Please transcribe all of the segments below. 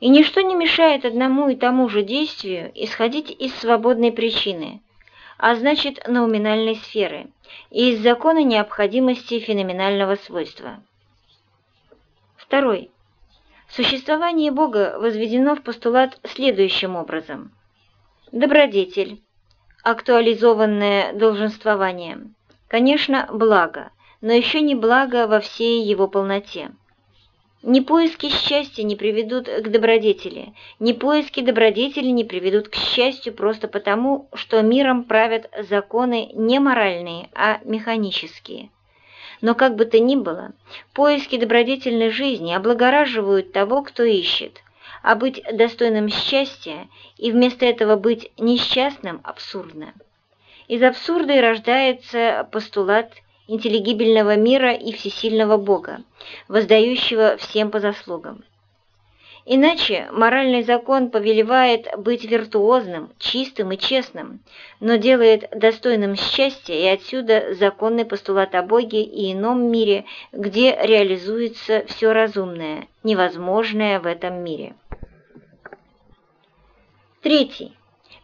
И ничто не мешает одному и тому же действию исходить из свободной причины, а значит науминальной сферы, и из закона необходимости феноменального свойства. Второй. Существование Бога возведено в постулат следующим образом. Добродетель, актуализованное долженствованием, конечно, благо, но еще не благо во всей его полноте. Ни поиски счастья не приведут к добродетели, ни поиски добродетели не приведут к счастью просто потому, что миром правят законы не моральные, а механические. Но как бы то ни было, поиски добродетельной жизни облагораживают того, кто ищет, а быть достойным счастья и вместо этого быть несчастным абсурдно. Из абсурда и рождается постулат интеллигибельного мира и всесильного Бога, воздающего всем по заслугам. Иначе моральный закон повелевает быть виртуозным, чистым и честным, но делает достойным счастья и отсюда законный постулат о Боге и ином мире, где реализуется все разумное, невозможное в этом мире. Третий.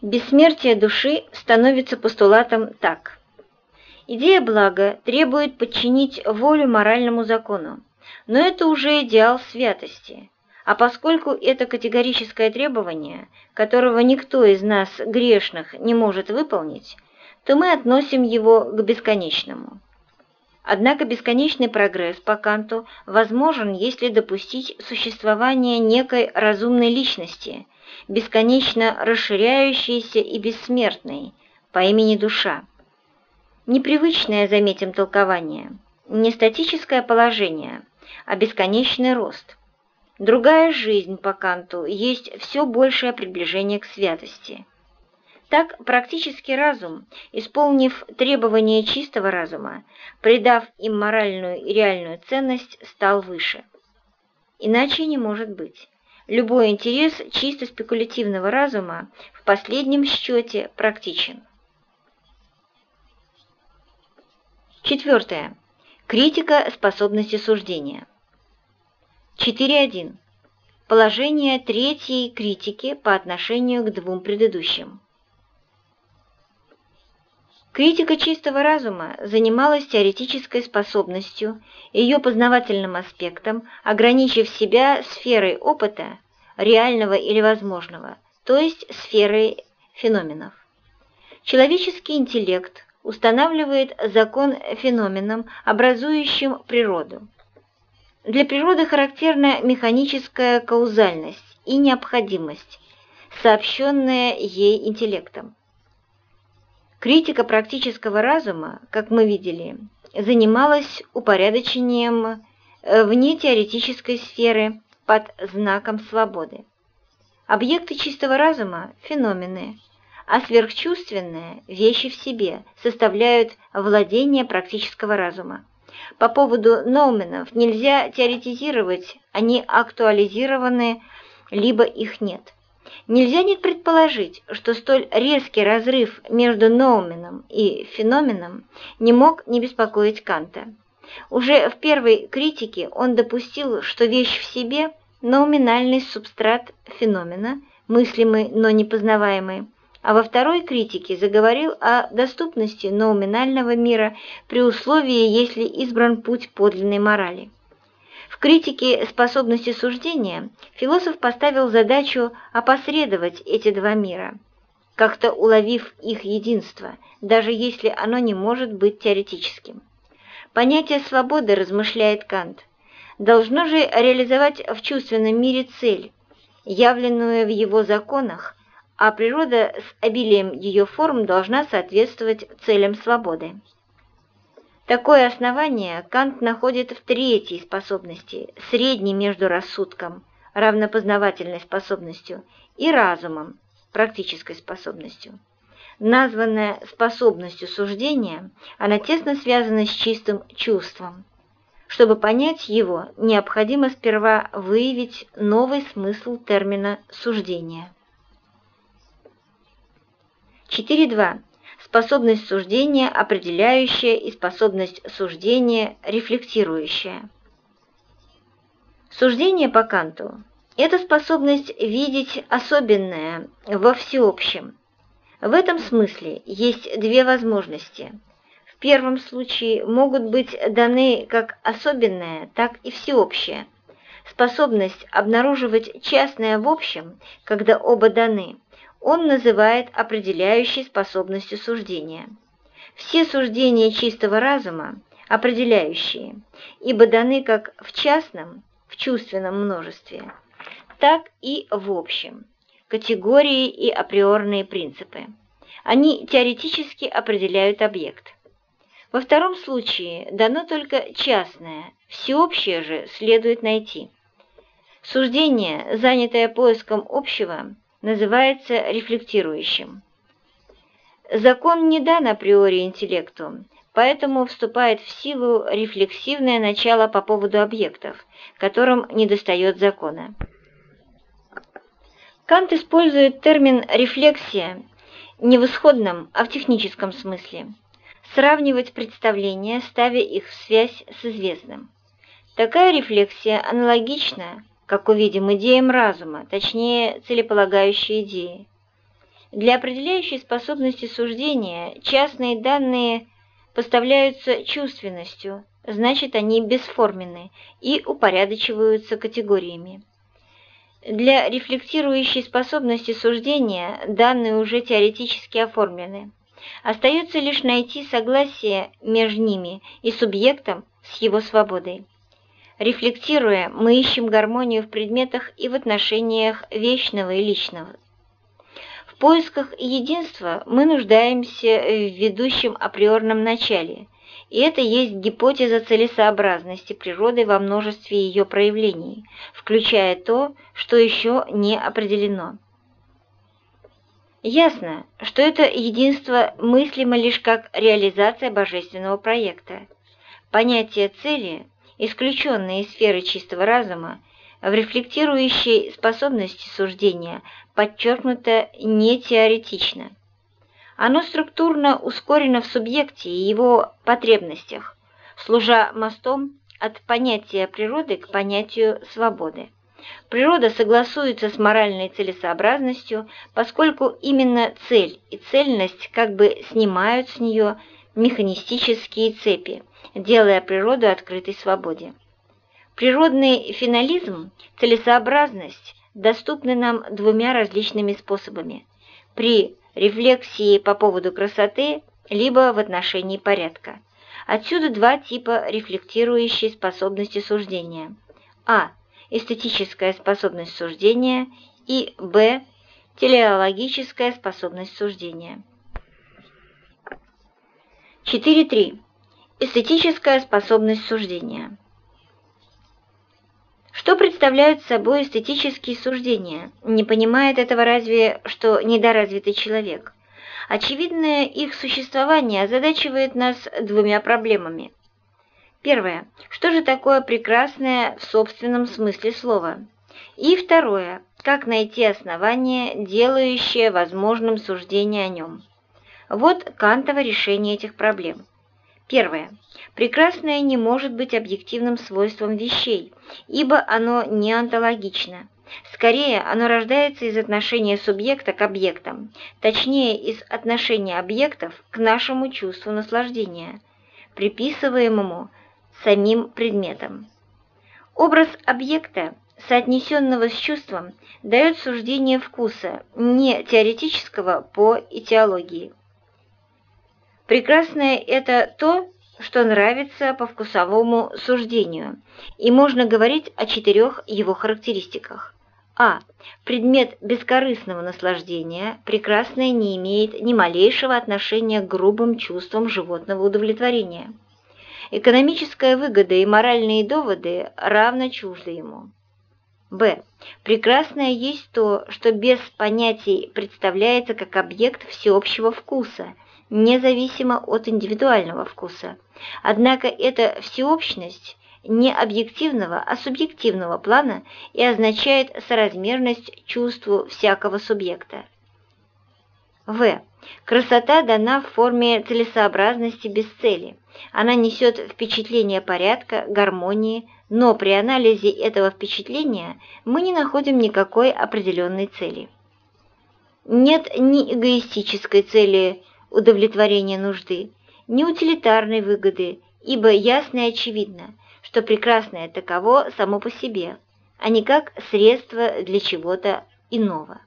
Бессмертие души становится постулатом так – Идея блага требует подчинить волю моральному закону, но это уже идеал святости. А поскольку это категорическое требование, которого никто из нас, грешных, не может выполнить, то мы относим его к бесконечному. Однако бесконечный прогресс по Канту возможен, если допустить существование некой разумной личности, бесконечно расширяющейся и бессмертной, по имени душа. Непривычное, заметим, толкование, не статическое положение, а бесконечный рост. Другая жизнь по Канту есть все большее приближение к святости. Так практический разум, исполнив требования чистого разума, придав им моральную и реальную ценность, стал выше. Иначе не может быть. Любой интерес чисто спекулятивного разума в последнем счете практичен. Четвертое. Критика способности суждения. 4.1. Положение третьей критики по отношению к двум предыдущим. Критика чистого разума занималась теоретической способностью, ее познавательным аспектом, ограничив себя сферой опыта, реального или возможного, то есть сферой феноменов. Человеческий интеллект устанавливает закон феноменом, образующим природу. Для природы характерна механическая каузальность и необходимость, сообщенная ей интеллектом. Критика практического разума, как мы видели, занималась упорядочением э, вне теоретической сферы под знаком свободы. Объекты чистого разума – феномены – а сверхчувственные вещи в себе составляют владение практического разума. По поводу ноуменов нельзя теоретизировать, они актуализированы, либо их нет. Нельзя не предположить, что столь резкий разрыв между ноуменом и феноменом не мог не беспокоить Канта. Уже в первой критике он допустил, что вещь в себе – ноуминальный субстрат феномена, мыслимый, но непознаваемый, а во второй критике заговорил о доступности ноуминального мира при условии, если избран путь подлинной морали. В критике способности суждения философ поставил задачу опосредовать эти два мира, как-то уловив их единство, даже если оно не может быть теоретическим. Понятие свободы, размышляет Кант, должно же реализовать в чувственном мире цель, явленную в его законах, а природа с обилием ее форм должна соответствовать целям свободы. Такое основание Кант находит в третьей способности, средней между рассудком, равнопознавательной способностью, и разумом, практической способностью. Названная способностью суждения, она тесно связана с чистым чувством. Чтобы понять его, необходимо сперва выявить новый смысл термина «суждение». 4.2. Способность суждения определяющая и способность суждения рефлектирующая. Суждение по Канту Это способность видеть особенное во всеобщем. В этом смысле есть две возможности. В первом случае могут быть даны как особенное, так и всеобщее. Способность обнаруживать частное в общем, когда оба даны, он называет определяющей способностью суждения. Все суждения чистого разума определяющие, ибо даны как в частном, в чувственном множестве, так и в общем, категории и априорные принципы. Они теоретически определяют объект. Во втором случае дано только частное, всеобщее же следует найти. Суждение, занятое поиском общего, называется рефлектирующим. Закон не дан априори интеллекту, поэтому вступает в силу рефлексивное начало по поводу объектов, которым недостает закона. Кант использует термин «рефлексия» не в исходном, а в техническом смысле. Сравнивать представления, ставя их в связь с известным. Такая рефлексия аналогична, как увидим, идеям разума, точнее, целеполагающей идеи. Для определяющей способности суждения частные данные поставляются чувственностью, значит они бесформенны и упорядочиваются категориями. Для рефлектирующей способности суждения данные уже теоретически оформлены. Остается лишь найти согласие между ними и субъектом с его свободой. Рефлектируя, мы ищем гармонию в предметах и в отношениях вечного и личного поисках единства мы нуждаемся в ведущем априорном начале, и это есть гипотеза целесообразности природы во множестве ее проявлений, включая то, что еще не определено. Ясно, что это единство мыслимо лишь как реализация божественного проекта. Понятие цели, исключенное из сферы чистого разума, в рефлектирующей способности суждения подчеркнуто не теоретично. Оно структурно ускорено в субъекте и его потребностях, служа мостом от понятия природы к понятию свободы. Природа согласуется с моральной целесообразностью, поскольку именно цель и цельность как бы снимают с нее механистические цепи, делая природу открытой свободе. Природный финализм, целесообразность доступны нам двумя различными способами – при рефлексии по поводу красоты, либо в отношении порядка. Отсюда два типа рефлектирующей способности суждения. А. Эстетическая способность суждения и Б. Телеологическая способность суждения. 4.3. Эстетическая способность суждения. Что представляют собой эстетические суждения? Не понимает этого разве что недоразвитый человек. Очевидное их существование озадачивает нас двумя проблемами. Первое. Что же такое прекрасное в собственном смысле слова? И второе. Как найти основание, делающее возможным суждение о нем? Вот Кантово решение этих проблем. Первое. Прекрасное не может быть объективным свойством вещей, ибо оно не онтологично. Скорее, оно рождается из отношения субъекта к объектам, точнее, из отношения объектов к нашему чувству наслаждения, приписываемому самим предметом. Образ объекта, соотнесенного с чувством, дает суждение вкуса, не теоретического по этиологии. Прекрасное – это то, что нравится по вкусовому суждению, и можно говорить о четырех его характеристиках. А. Предмет бескорыстного наслаждения прекрасное не имеет ни малейшего отношения к грубым чувствам животного удовлетворения. Экономическая выгода и моральные доводы равно чужды ему. Б. Прекрасное есть то, что без понятий представляется как объект всеобщего вкуса – независимо от индивидуального вкуса. Однако эта всеобщность не объективного, а субъективного плана и означает соразмерность чувству всякого субъекта. В. Красота дана в форме целесообразности без цели. Она несет впечатление порядка, гармонии, но при анализе этого впечатления мы не находим никакой определенной цели. Нет ни эгоистической цели удовлетворения нужды, ни утилитарной выгоды, ибо ясно и очевидно, что прекрасное таково само по себе, а не как средство для чего-то иного.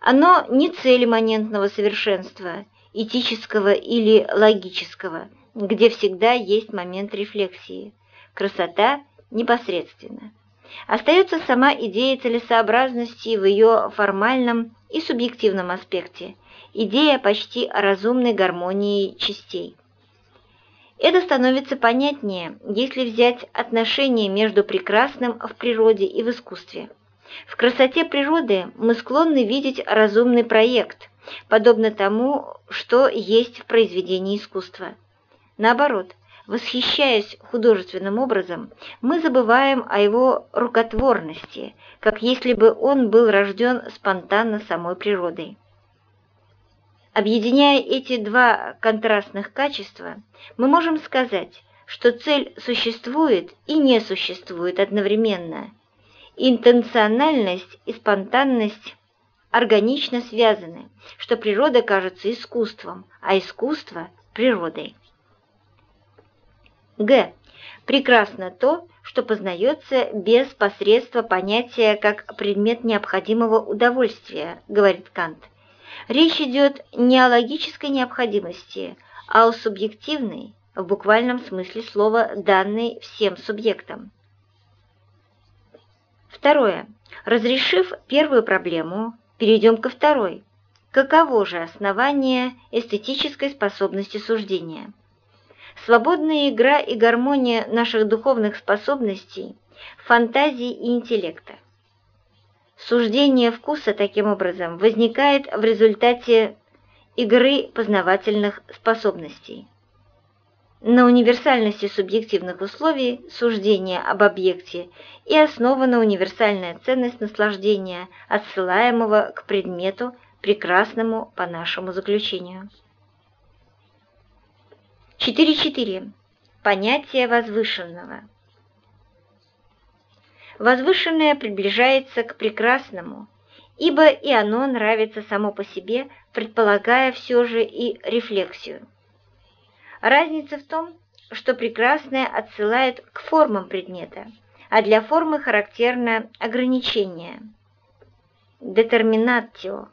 Оно не цель имманентного совершенства, этического или логического, где всегда есть момент рефлексии. Красота непосредственно. Остается сама идея целесообразности в ее формальном и субъективном аспекте, идея почти разумной гармонии частей. Это становится понятнее, если взять отношения между прекрасным в природе и в искусстве. В красоте природы мы склонны видеть разумный проект, подобно тому, что есть в произведении искусства. Наоборот, восхищаясь художественным образом, мы забываем о его рукотворности, как если бы он был рожден спонтанно самой природой. Объединяя эти два контрастных качества, мы можем сказать, что цель существует и не существует одновременно. Интенциональность и спонтанность органично связаны, что природа кажется искусством, а искусство – природой. Г. Прекрасно то, что познается без посредства понятия как предмет необходимого удовольствия, говорит Кант. Речь идет не о логической необходимости, а о субъективной, в буквальном смысле слова, данной всем субъектам. Второе. Разрешив первую проблему, перейдем ко второй. Каково же основание эстетической способности суждения? Свободная игра и гармония наших духовных способностей, фантазии и интеллекта. Суждение вкуса, таким образом, возникает в результате игры познавательных способностей. На универсальности субъективных условий суждения об объекте и основана универсальная ценность наслаждения, отсылаемого к предмету, прекрасному по нашему заключению. 4.4. Понятие возвышенного. Возвышенное приближается к прекрасному, ибо и оно нравится само по себе, предполагая все же и рефлексию. Разница в том, что прекрасное отсылает к формам предмета, а для формы характерно ограничение. Детерминатио.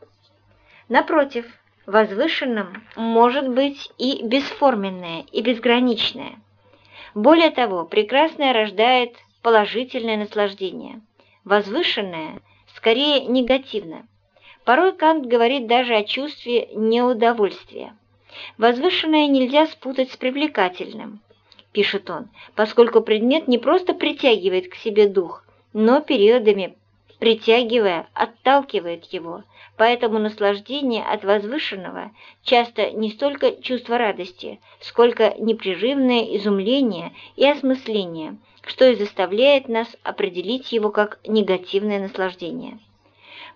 Напротив, возвышенным может быть и бесформенное, и безграничное. Более того, прекрасное рождает положительное наслаждение. Возвышенное скорее негативно. Порой Кант говорит даже о чувстве неудовольствия. Возвышенное нельзя спутать с привлекательным, пишет он, поскольку предмет не просто притягивает к себе дух, но периодами притягивая, отталкивает его, поэтому наслаждение от возвышенного часто не столько чувство радости, сколько непрерывное изумление и осмысление – что и заставляет нас определить его как негативное наслаждение.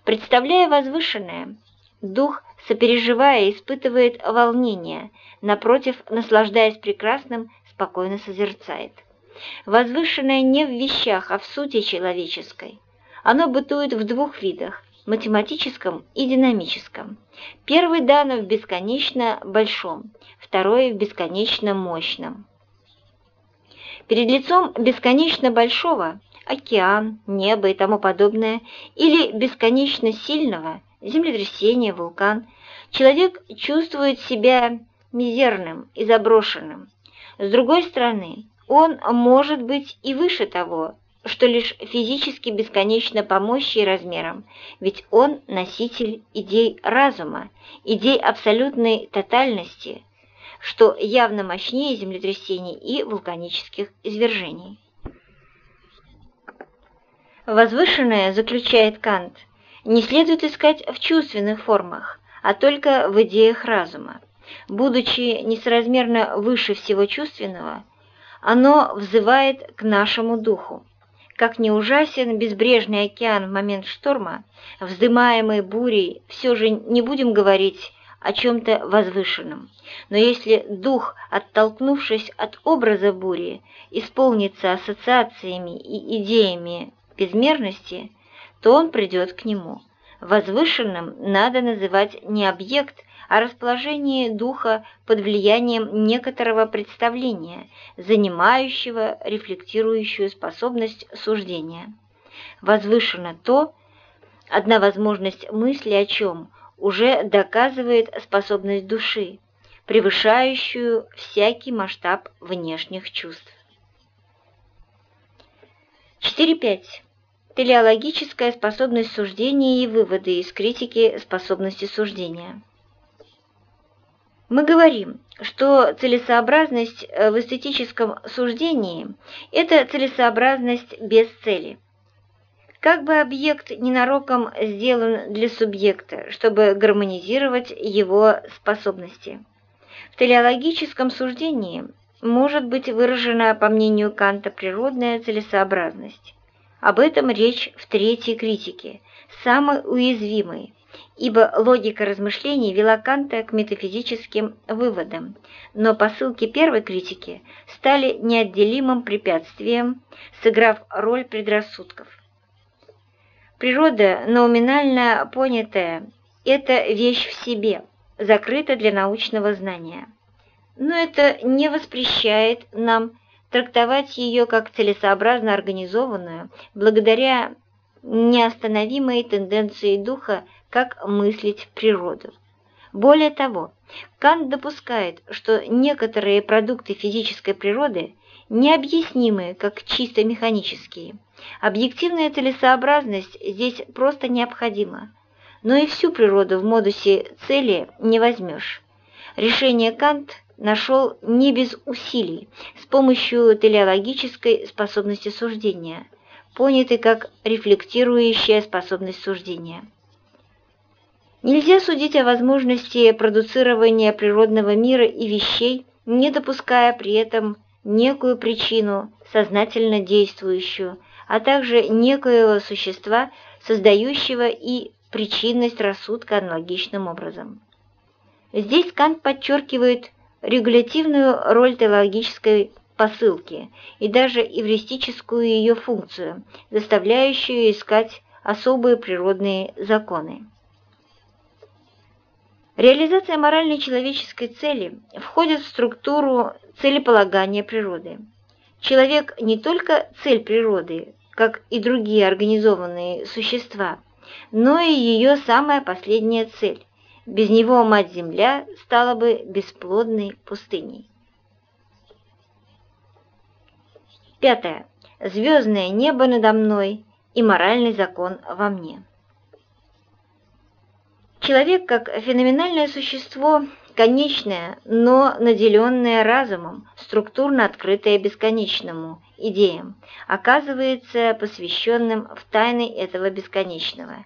Представляя возвышенное, дух, сопереживая, испытывает волнение, напротив, наслаждаясь прекрасным, спокойно созерцает. Возвышенное не в вещах, а в сути человеческой. Оно бытует в двух видах – математическом и динамическом. Первый дано в бесконечно большом, второй в бесконечно мощном. Перед лицом бесконечно большого – океан, небо и тому подобное, или бесконечно сильного – землетрясение, вулкан – человек чувствует себя мизерным и заброшенным. С другой стороны, он может быть и выше того, что лишь физически бесконечно по мощи размерам, ведь он носитель идей разума, идей абсолютной тотальности, что явно мощнее землетрясений и вулканических извержений. Возвышенное, заключает Кант, не следует искать в чувственных формах, а только в идеях разума. Будучи несоразмерно выше всего чувственного, оно взывает к нашему духу. Как не ужасен безбрежный океан в момент шторма, вздымаемый бурей, все же не будем говорить о чем-то возвышенном. Но если дух, оттолкнувшись от образа бури, исполнится ассоциациями и идеями безмерности, то он придет к нему. Возвышенным надо называть не объект, а расположение духа под влиянием некоторого представления, занимающего рефлектирующую способность суждения. Возвышено то, одна возможность мысли о чем уже доказывает способность души, превышающую всякий масштаб внешних чувств. 4.5. Телеологическая способность суждения и выводы из критики способности суждения. Мы говорим, что целесообразность э, в эстетическом суждении – это целесообразность без цели. Как бы объект ненароком сделан для субъекта, чтобы гармонизировать его способности. В телеологическом суждении может быть выражена, по мнению Канта, природная целесообразность. Об этом речь в третьей критике, самой уязвимой, ибо логика размышлений вела Канта к метафизическим выводам, но посылки первой критики стали неотделимым препятствием, сыграв роль предрассудков. Природа, номинально понятая, это вещь в себе, закрыта для научного знания. Но это не воспрещает нам трактовать ее как целесообразно организованную, благодаря неостановимой тенденции духа как мыслить природу. Более того, Кант допускает, что некоторые продукты физической природы необъяснимы как чисто механические. Объективная целесообразность здесь просто необходима, но и всю природу в модусе цели не возьмешь. Решение Кант нашел не без усилий, с помощью телеологической способности суждения, понятой как рефлектирующая способность суждения. Нельзя судить о возможности продуцирования природного мира и вещей, не допуская при этом некую причину, сознательно действующую, а также некоего существа, создающего и причинность рассудка аналогичным образом. Здесь Кант подчеркивает регулятивную роль теологической посылки и даже эвристическую ее функцию, заставляющую искать особые природные законы. Реализация моральной человеческой цели входит в структуру целеполагания природы. Человек не только цель природы, как и другие организованные существа, но и ее самая последняя цель. Без него мать-земля стала бы бесплодной пустыней. Пятое. Звездное небо надо мной и моральный закон во мне. Человек как феноменальное существо, конечное, но наделенное разумом, структурно открытое бесконечному, идеям, оказывается посвященным в тайны этого бесконечного.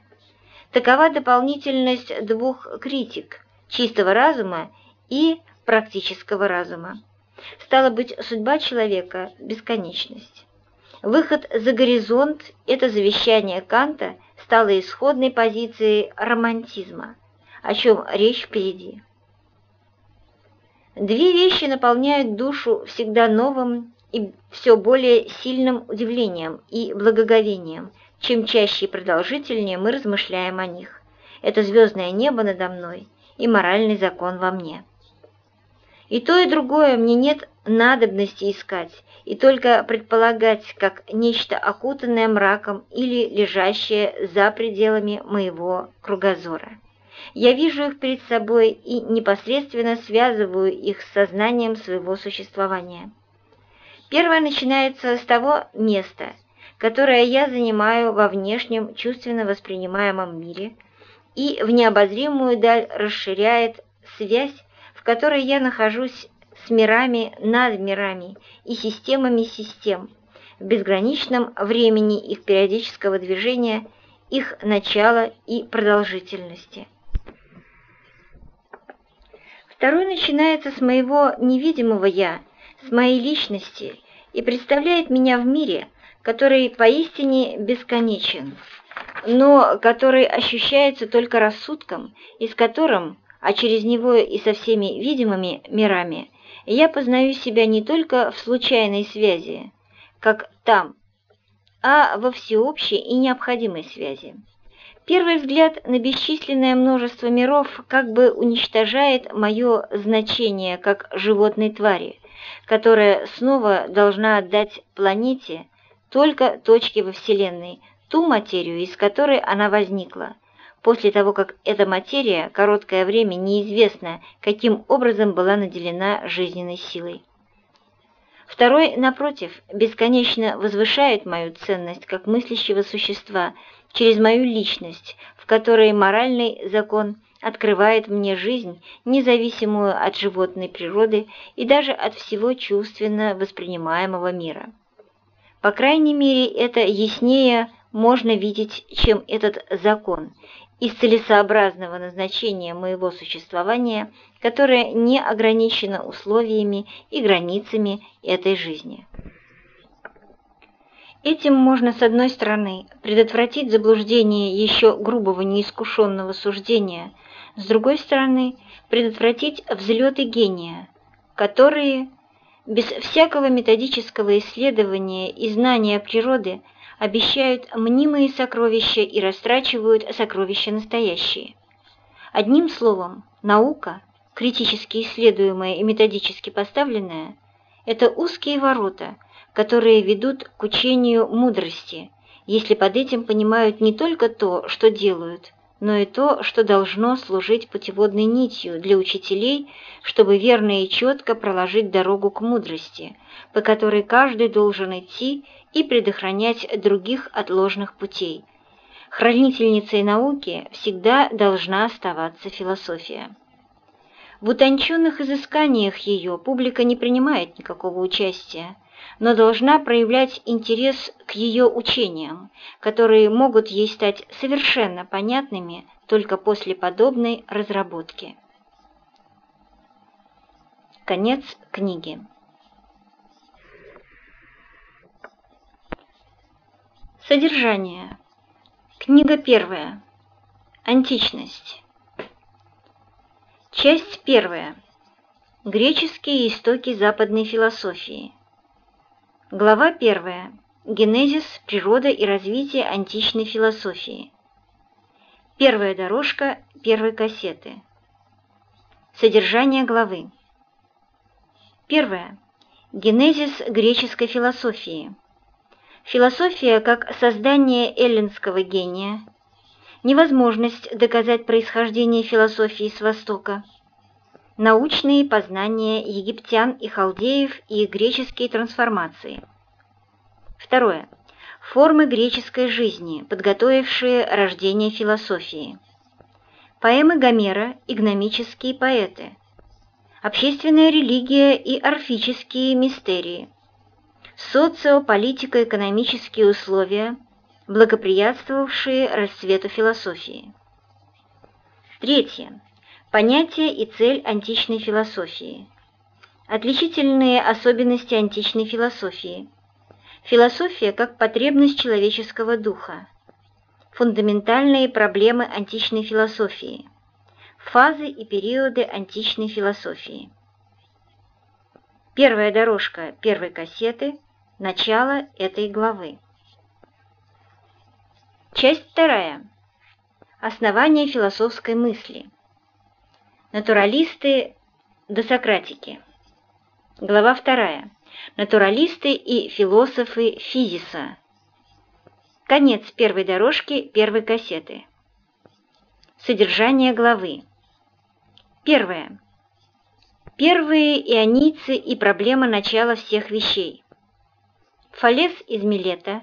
Такова дополнительность двух критик – чистого разума и практического разума. Стало быть, судьба человека – бесконечность. Выход за горизонт – это завещание Канта – стала исходной позицией романтизма, о чем речь впереди. Две вещи наполняют душу всегда новым и все более сильным удивлением и благоговением, чем чаще и продолжительнее мы размышляем о них. Это звездное небо надо мной и моральный закон во мне. И то, и другое мне нет надобности искать, и только предполагать как нечто окутанное мраком или лежащее за пределами моего кругозора. Я вижу их перед собой и непосредственно связываю их с сознанием своего существования. Первое начинается с того места, которое я занимаю во внешнем чувственно воспринимаемом мире, и в необозримую даль расширяет связь, в которой я нахожусь с мирами над мирами и системами систем, в безграничном времени их периодического движения, их начала и продолжительности. Второй начинается с моего невидимого «я», с моей личности и представляет меня в мире, который поистине бесконечен, но который ощущается только рассудком и с которым а через него и со всеми видимыми мирами, я познаю себя не только в случайной связи, как там, а во всеобщей и необходимой связи. Первый взгляд на бесчисленное множество миров как бы уничтожает мое значение как животной твари, которая снова должна отдать планете только точки во Вселенной, ту материю, из которой она возникла, после того, как эта материя короткое время неизвестно, каким образом была наделена жизненной силой. Второй, напротив, бесконечно возвышает мою ценность как мыслящего существа через мою личность, в которой моральный закон открывает мне жизнь, независимую от животной природы и даже от всего чувственно воспринимаемого мира. По крайней мере, это яснее можно видеть, чем этот закон, из целесообразного назначения моего существования, которое не ограничено условиями и границами этой жизни. Этим можно, с одной стороны, предотвратить заблуждение еще грубого неискушенного суждения, с другой стороны, предотвратить взлеты гения, которые, без всякого методического исследования и знания природы, обещают мнимые сокровища и растрачивают сокровища настоящие. Одним словом, наука, критически исследуемая и методически поставленная, это узкие ворота, которые ведут к учению мудрости, если под этим понимают не только то, что делают, но и то, что должно служить путеводной нитью для учителей, чтобы верно и четко проложить дорогу к мудрости, по которой каждый должен идти и предохранять других от ложных путей. Хранительницей науки всегда должна оставаться философия. В утонченных изысканиях ее публика не принимает никакого участия, но должна проявлять интерес к ее учениям, которые могут ей стать совершенно понятными только после подобной разработки. Конец книги. Содержание. Книга первая. Античность. Часть первая. Греческие истоки западной философии. Глава первая. Генезис, природа и развитие античной философии. Первая дорожка первой кассеты. Содержание главы. Первое. Генезис греческой философии. Философия как создание эллинского гения, невозможность доказать происхождение философии с Востока, научные познания египтян и халдеев и греческие трансформации. Второе. Формы греческой жизни, подготовившие рождение философии. Поэмы Гомера и гномические поэты. Общественная религия и орфические мистерии – социополитико-экономические условия, благоприятствовавшие расцвету философии. Третье. Понятие и цель античной философии. Отличительные особенности античной философии. Философия как потребность человеческого духа. Фундаментальные проблемы античной философии. Фазы и периоды античной философии. Первая дорожка первой кассеты – Начало этой главы. Часть вторая. Основание философской мысли. Натуралисты до Сократики. Глава вторая. Натуралисты и философы физиса. Конец первой дорожки первой кассеты. Содержание главы. Первое. Первые ионийцы и проблема начала всех вещей. Фалес из Милета,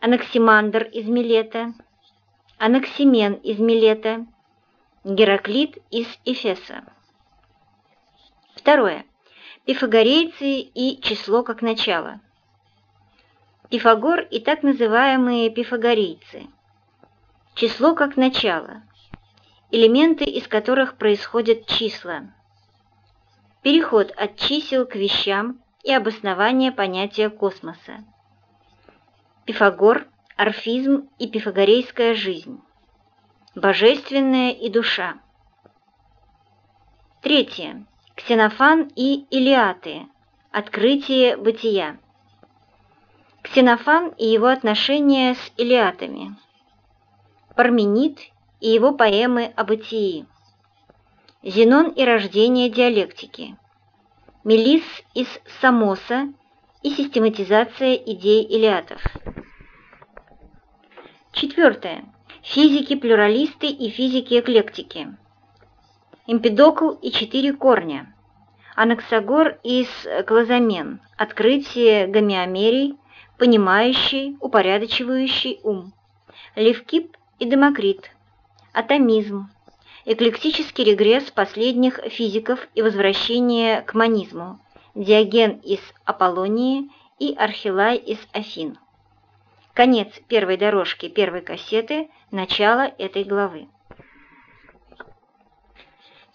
Анаксимандр из Милета, Анаксимен из Милета, Гераклит из Эфеса. Второе. Пифагорейцы и число как начало. Пифагор и так называемые пифагорейцы. Число как начало. Элементы, из которых происходят числа. Переход от чисел к вещам и обоснование понятия космоса. Пифагор, орфизм и пифагорейская жизнь. Божественная и душа. Третье. Ксенофан и Илиаты. Открытие бытия. Ксенофан и его отношения с Илиатами. Парменид и его поэмы о бытии. Зенон и рождение диалектики. Мелис из Самоса и систематизация идей Илиатов. Четвертое. Физики-плюралисты и физики-эклектики. Эмпидокл и четыре корня. Анаксагор из Клозамен. Открытие гомеомерий, понимающий, упорядочивающий ум. Левкип и Демокрит. Атомизм. Эклектический регресс последних физиков и возвращение к монизму. Диоген из Аполлонии и Архилай из Афин. Конец первой дорожки первой кассеты, начало этой главы.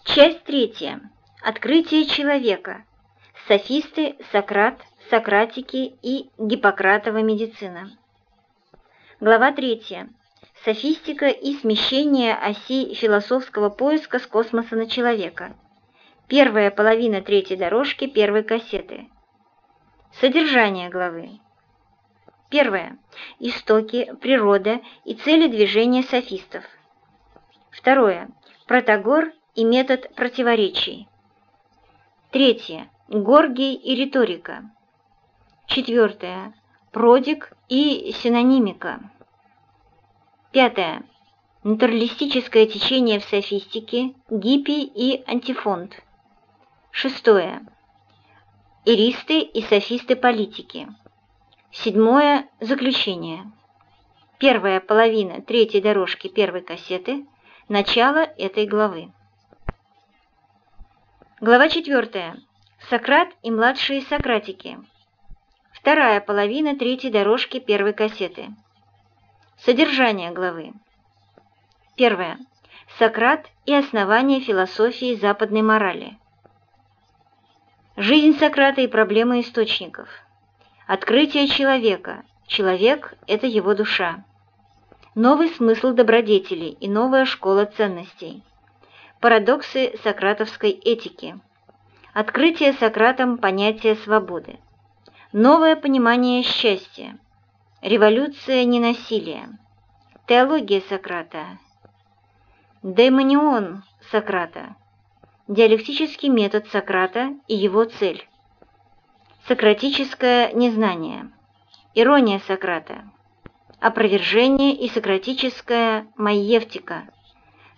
Часть третья. Открытие человека. Софисты, Сократ, Сократики и Гиппократова медицина. Глава третья. Софистика и смещение оси философского поиска с космоса на человека. Первая половина третьей дорожки первой кассеты. Содержание главы. Первое. Истоки, природа и цели движения софистов. Второе. Протагор и метод противоречий. Третье. Горгий и риторика. Четвертое. Продик и синонимика. Пятое. Натуралистическое течение в софистике, гиппи и антифонд. Шестое. Иристы и софисты политики. Седьмое. Заключение. Первая половина третьей дорожки первой кассеты. Начало этой главы. Глава четвертая. Сократ и младшие сократики. Вторая половина третьей дорожки первой кассеты. Содержание главы. Первое. Сократ и основание философии западной морали. Жизнь Сократа и проблемы источников. Открытие человека. Человек – это его душа. Новый смысл добродетелей и новая школа ценностей. Парадоксы сократовской этики. Открытие Сократом понятия свободы. Новое понимание счастья. Революция ненасилия. Теология Сократа. Демонион Сократа. Диалектический метод Сократа и его цель. Сократическое незнание. Ирония Сократа. Опровержение и сократическая маевтика.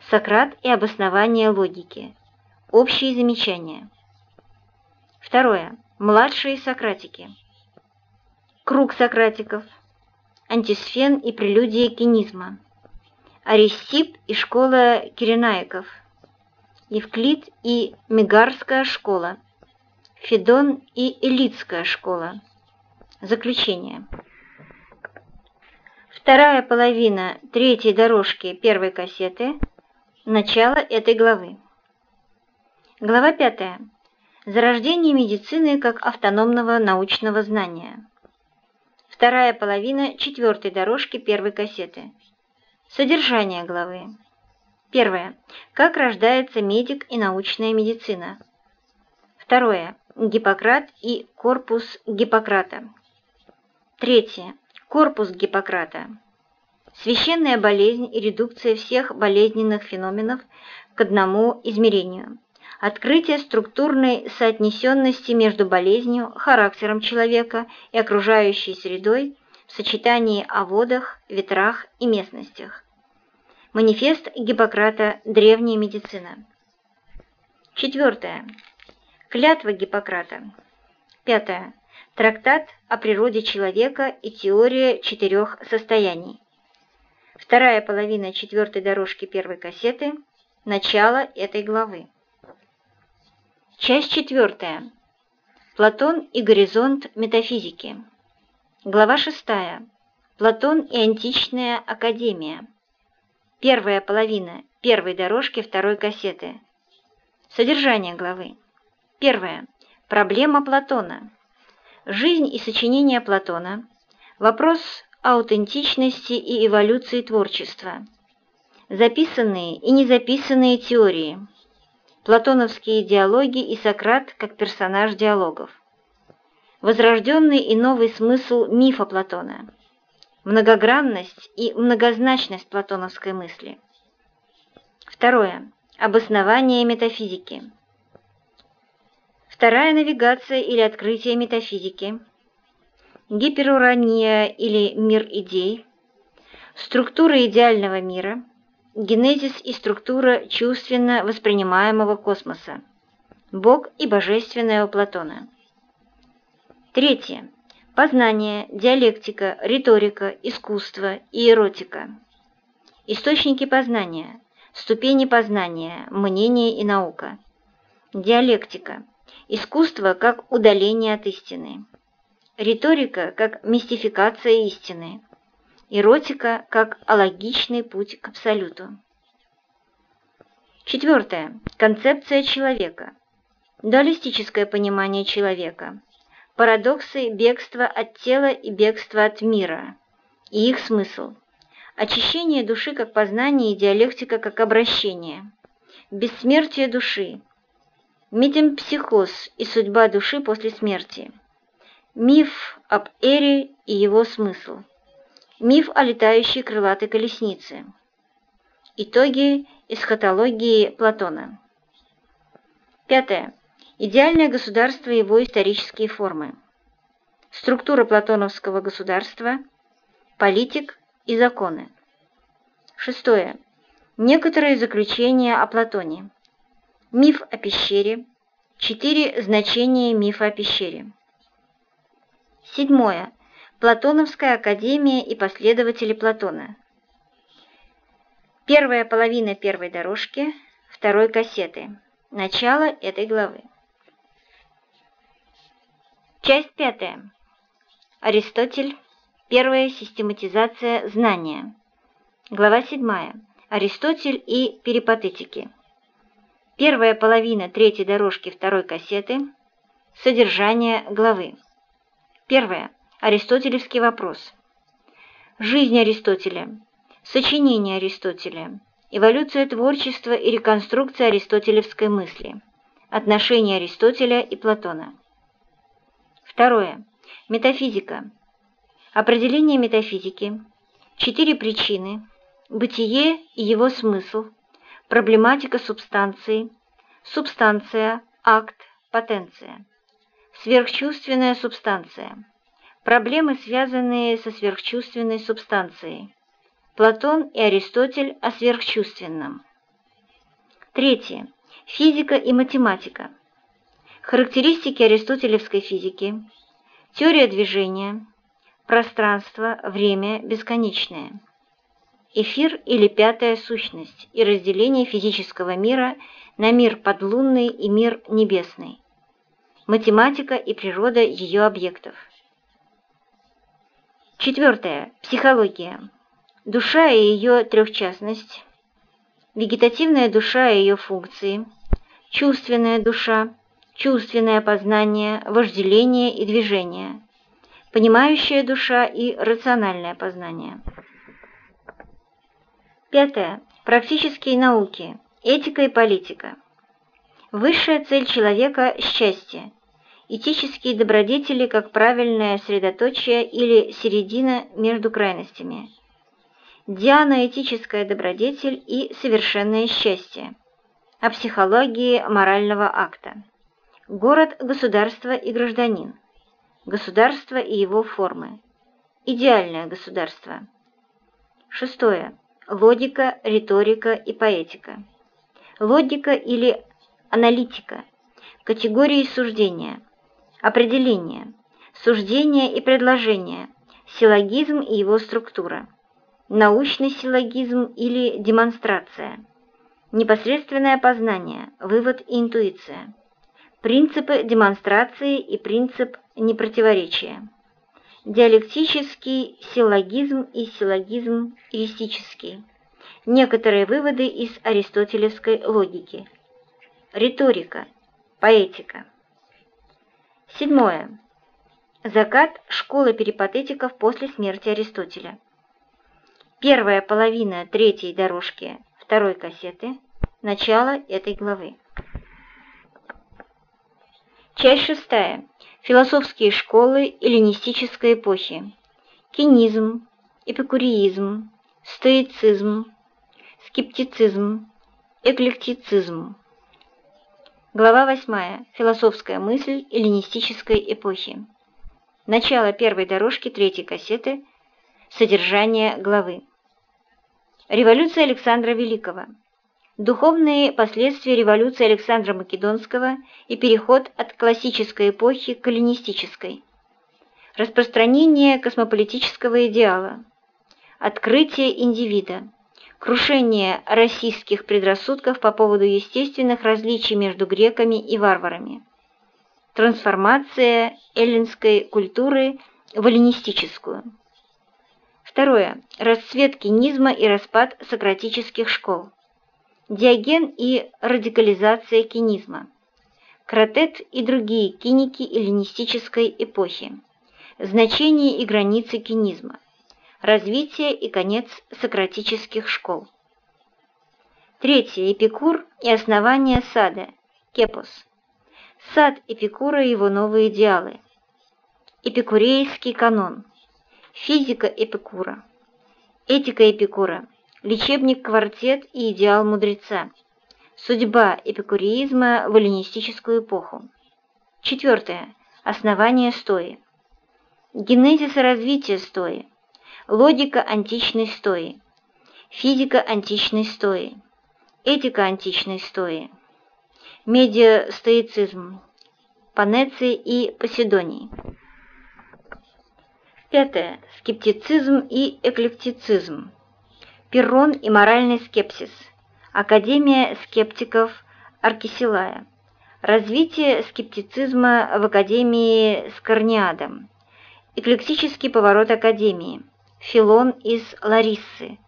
Сократ и обоснование логики. Общие замечания. Второе. Младшие сократики. Круг сократиков. Антисфен и прелюдия кинизма. Аристип и школа Киренаиков. Евклид и Мегарская школа. Федон и Элитская школа. Заключение. Вторая половина третьей дорожки первой кассеты – Начало этой главы. Глава 5. Зарождение медицины как автономного научного знания. Вторая половина четвертой дорожки первой кассеты. Содержание главы. Первое. Как рождается медик и научная медицина. Второе. Гиппократ и корпус Гиппократа. Третье. Корпус Гиппократа. Священная болезнь и редукция всех болезненных феноменов к одному измерению. Открытие структурной соотнесенности между болезнью, характером человека и окружающей средой в сочетании о водах, ветрах и местностях. Манифест Гиппократа «Древняя медицина». Четвертое. Клятва Гиппократа. Пятое. Трактат о природе человека и теория четырех состояний. Вторая половина четвертой дорожки первой кассеты – начало этой главы. Часть четвертая. Платон и горизонт метафизики. Глава шестая. Платон и античная академия. Первая половина первой дорожки второй кассеты. Содержание главы. Первое. Проблема Платона. Жизнь и сочинения Платона. Вопрос аутентичности и эволюции творчества, записанные и незаписанные теории, платоновские диалоги и Сократ как персонаж диалогов. Возрожденный и новый смысл мифа Платона. Многогранность и многозначность платоновской мысли. Второе. Обоснование метафизики. Вторая навигация или открытие метафизики. Гиперурания или мир идей. Структура идеального мира. Генезис и структура чувственно воспринимаемого космоса. Бог и божественное у Платона. Третье. Познание, диалектика, риторика, искусство и эротика. Источники познания, ступени познания, мнение и наука. Диалектика. Искусство как удаление от истины. Риторика как мистификация истины. Эротика как алогичный путь к абсолюту. Четвертое. Концепция человека. Дуалистическое понимание человека. Парадоксы бегства от тела и бегства от мира. И их смысл. Очищение души как познание и диалектика как обращение. Бессмертие души. Метемпсихоз и судьба души после смерти. Миф об Эре и его смысл. Миф о летающей крылатой колеснице. Итоги эсхатологии Платона. Пятое. Идеальное государство и его исторические формы. Структура платоновского государства. Политик и законы. Шестое. Некоторые заключения о Платоне. Миф о пещере. Четыре значения мифа о пещере. Седьмое. Платоновская академия и последователи Платона. Первая половина первой дорожки, второй кассеты. Начало этой главы. Часть пятая. Аристотель. Первая систематизация знания. Глава седьмая. Аристотель и перипатетики. Первая половина третьей дорожки второй кассеты. Содержание главы. Первое. Аристотелевский вопрос. Жизнь Аристотеля. Сочинение Аристотеля. Эволюция творчества и реконструкция аристотелевской мысли. Отношения Аристотеля и Платона. Второе. Метафизика. Определение метафизики. Четыре причины. Бытие и его смысл. Проблематика субстанции. Субстанция, акт, потенция. Сверхчувственная субстанция. Проблемы, связанные со сверхчувственной субстанцией. Платон и Аристотель о сверхчувственном. Третье. Физика и математика. Характеристики аристотелевской физики. Теория движения. Пространство, время, бесконечное. Эфир или пятая сущность и разделение физического мира на мир подлунный и мир небесный. Математика и природа ее объектов. Четвертое. Психология. Душа и ее трехчастность. Вегетативная душа и ее функции. Чувственная душа. Чувственное познание, вожделение и движение. Понимающая душа и рациональное познание. Пятое. Практические науки. Этика и политика. Высшая цель человека – счастье. Этические добродетели как правильное средоточие или середина между крайностями. Диана-этическая добродетель и совершенное счастье. О психологии морального акта. Город, государство и гражданин. Государство и его формы. Идеальное государство. Шестое. Логика, риторика и поэтика. Логика или аналитика. Категории суждения Определение. Суждение и предложение. Силлогизм и его структура. Научный силлогизм или демонстрация. Непосредственное познание, вывод и интуиция. Принципы демонстрации и принцип непротиворечия. Диалектический силлогизм и силлогизм эристический. Некоторые выводы из аристотелевской логики. Риторика. Поэтика. Седьмое. Закат школы перипатетиков после смерти Аристотеля. Первая половина третьей дорожки второй кассеты. Начало этой главы. Часть шестая. Философские школы эллинистической эпохи. Кинизм, эпикуреизм, стоицизм, скептицизм, эклектицизм. Глава 8. Философская мысль эллинистической эпохи. Начало первой дорожки третьей кассеты. Содержание главы. Революция Александра Великого. Духовные последствия революции Александра Македонского и переход от классической эпохи к эллинистической. Распространение космополитического идеала. Открытие индивида. Крушение российских предрассудков по поводу естественных различий между греками и варварами. Трансформация эллинской культуры в эллинистическую. Второе. Расцвет кинизма и распад сократических школ. Диоген и радикализация кинизма. Кратет и другие киники эллинистической эпохи. Значение и границы кинизма. Развитие и конец сократических школ. Третье. Эпикур и основание сада. Кепос. Сад Эпикура и его новые идеалы. Эпикурейский канон. Физика Эпикура. Этика Эпикура лечебник-квартет и идеал мудреца, судьба эпикуреизма в эллинистическую эпоху. Четвертое. Основание стои. Генезис и развитие стои. Логика античной стои. Физика античной стои. Этика античной стои. Медиастоицизм. Панеций и Поседоний. Пятое. Скептицизм и эклектицизм. Перрон и моральный скепсис. Академия скептиков Аркисилая. Развитие скептицизма в Академии с Корниадом. Эклектический поворот Академии. Филон из Лариссы.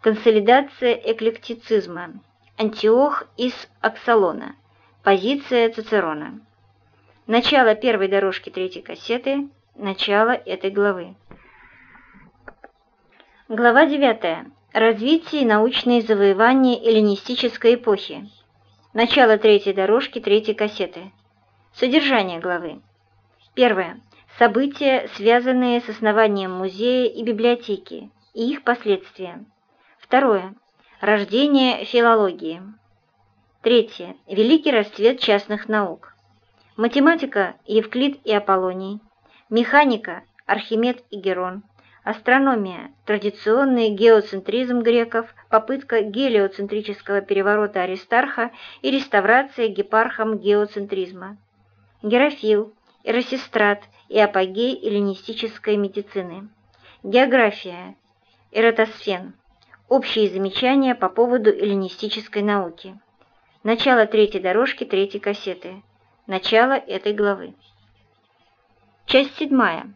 Консолидация эклектицизма. Антиох из Аксалона. Позиция Цицерона. Начало первой дорожки третьей кассеты. Начало этой главы. Глава девятая. Развитие и научные завоевания эллинистической эпохи. Начало третьей дорожки третьей кассеты. Содержание главы. Первое. События, связанные с основанием музея и библиотеки, и их последствия. Второе. Рождение филологии. Третье. Великий расцвет частных наук. Математика – Евклид и Аполлоний. Механика – Архимед и Герон. Астрономия, традиционный геоцентризм греков, попытка гелиоцентрического переворота Аристарха и реставрация гепархом геоцентризма. Герофил, Эросистрат и апогей эллинистической медицины. География, Эратосфен. Общие замечания по поводу эллинистической науки. Начало третьей дорожки третьей кассеты. Начало этой главы. Часть седьмая.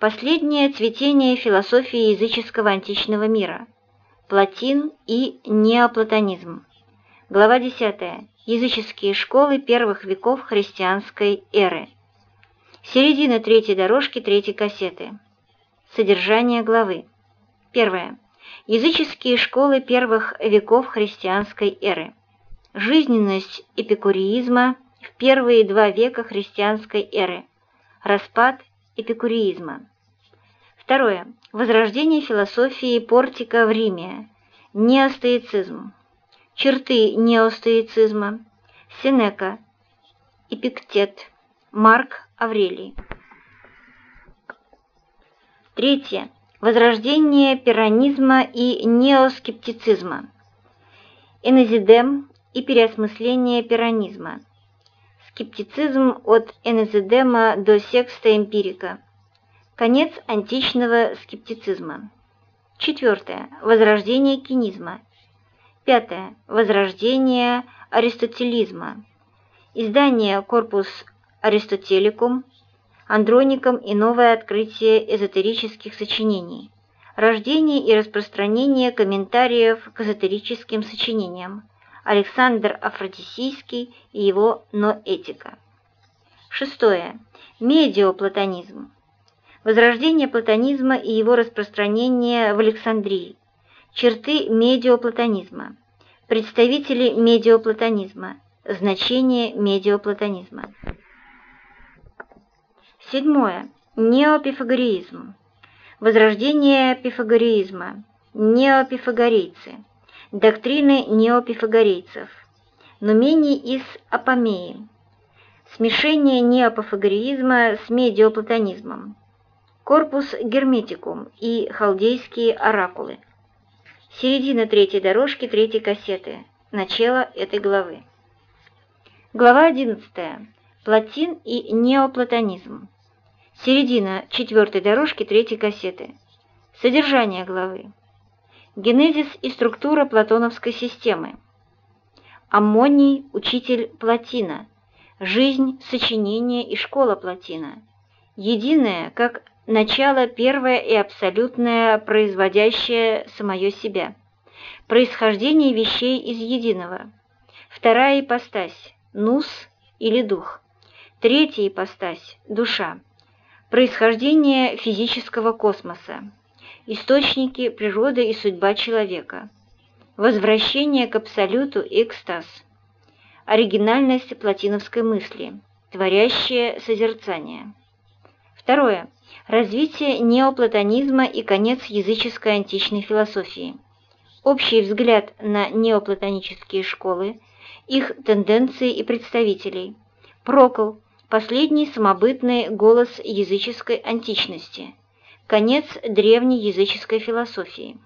Последнее цветение философии языческого античного мира. Платин и неоплатонизм. Глава 10. Языческие школы первых веков христианской эры. Середина третьей дорожки третьей кассеты. Содержание главы. Первое. Языческие школы первых веков христианской эры. Жизненность эпикуреизма в первые два века христианской эры. Распад эпикуреизма. Второе. Возрождение философии портика в Риме. Неостоицизм. Черты неостоицизма. Сенека. Эпиктет. Марк Аврелий. Третье. Возрождение пиранизма и неоскептицизма. Энезидем и переосмысление пиранизма. Скептицизм от Энезидема до секста эмпирика. Конец античного скептицизма. Четвертое. Возрождение кинизма. Пятое. Возрождение аристотелизма. Издание «Корпус Аристотеликум», Андроником и новое открытие эзотерических сочинений. Рождение и распространение комментариев к эзотерическим сочинениям. Александр Афродисийский и его «Ноэтика». Шестое. Медиоплатонизм возрождение платонизма и его распространение в Александрии, черты медиоплатонизма, представители медиоплатонизма, значение медиоплатонизма. Седьмое. Неопифагореизм. Возрождение пифагореизма. Неопифагорейцы. Доктрины неопифагорейцев. Нумени из Апомеи. Смешение неопифагореизма с медиоплатонизмом. Корпус герметикум и халдейские оракулы. Середина третьей дорожки третьей кассеты. Начало этой главы. Глава 11. Платин и неоплатонизм. Середина четвертой дорожки третьей кассеты. Содержание главы. Генезис и структура платоновской системы. Аммоний – учитель Платина. Жизнь, сочинение и школа Платина. Единое, как начало первое и абсолютное, производящее самое себя. Происхождение вещей из единого. Вторая ипостась – нус или дух. Третья ипостась – душа. Происхождение физического космоса. Источники, природы и судьба человека. Возвращение к абсолюту и экстаз. Оригинальность платиновской мысли, творящее созерцание. Второе. Развитие неоплатонизма и конец языческой античной философии. Общий взгляд на неоплатонические школы, их тенденции и представителей. Прокол – последний самобытный голос языческой античности, конец древней языческой философии.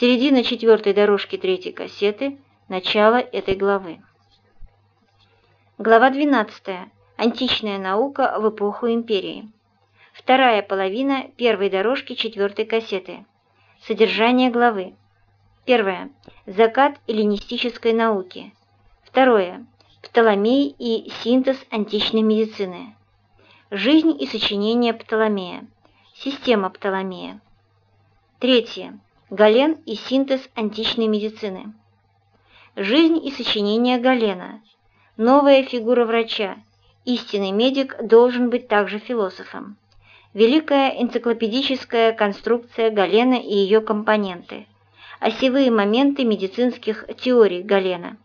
Середина четвертой дорожки третьей кассеты, начало этой главы. Глава 12. Античная наука в эпоху империи. Вторая половина первой дорожки четвертой кассеты. Содержание главы. Первое. Закат эллинистической науки. Второе. Птоломей и синтез античной медицины. Жизнь и сочинение Птоломея. Система Птоломея. Третье. Гален и синтез античной медицины. Жизнь и сочинение Галена. Новая фигура врача. Истинный медик должен быть также философом. Великая энциклопедическая конструкция Галена и ее компоненты. Осевые моменты медицинских теорий Галена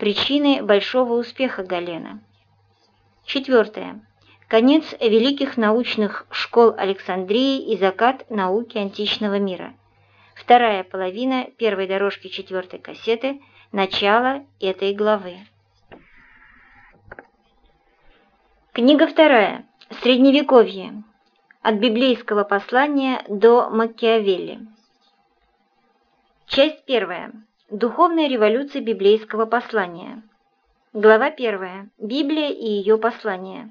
причины большого успеха Галена. Четвертое. Конец великих научных школ Александрии и закат науки античного мира. Вторая половина первой дорожки четвертой кассеты, начало этой главы. Книга вторая. Средневековье. От библейского послания до Макиавелли. Часть первая. Духовная революция библейского послания. Глава 1. Библия и ее послание.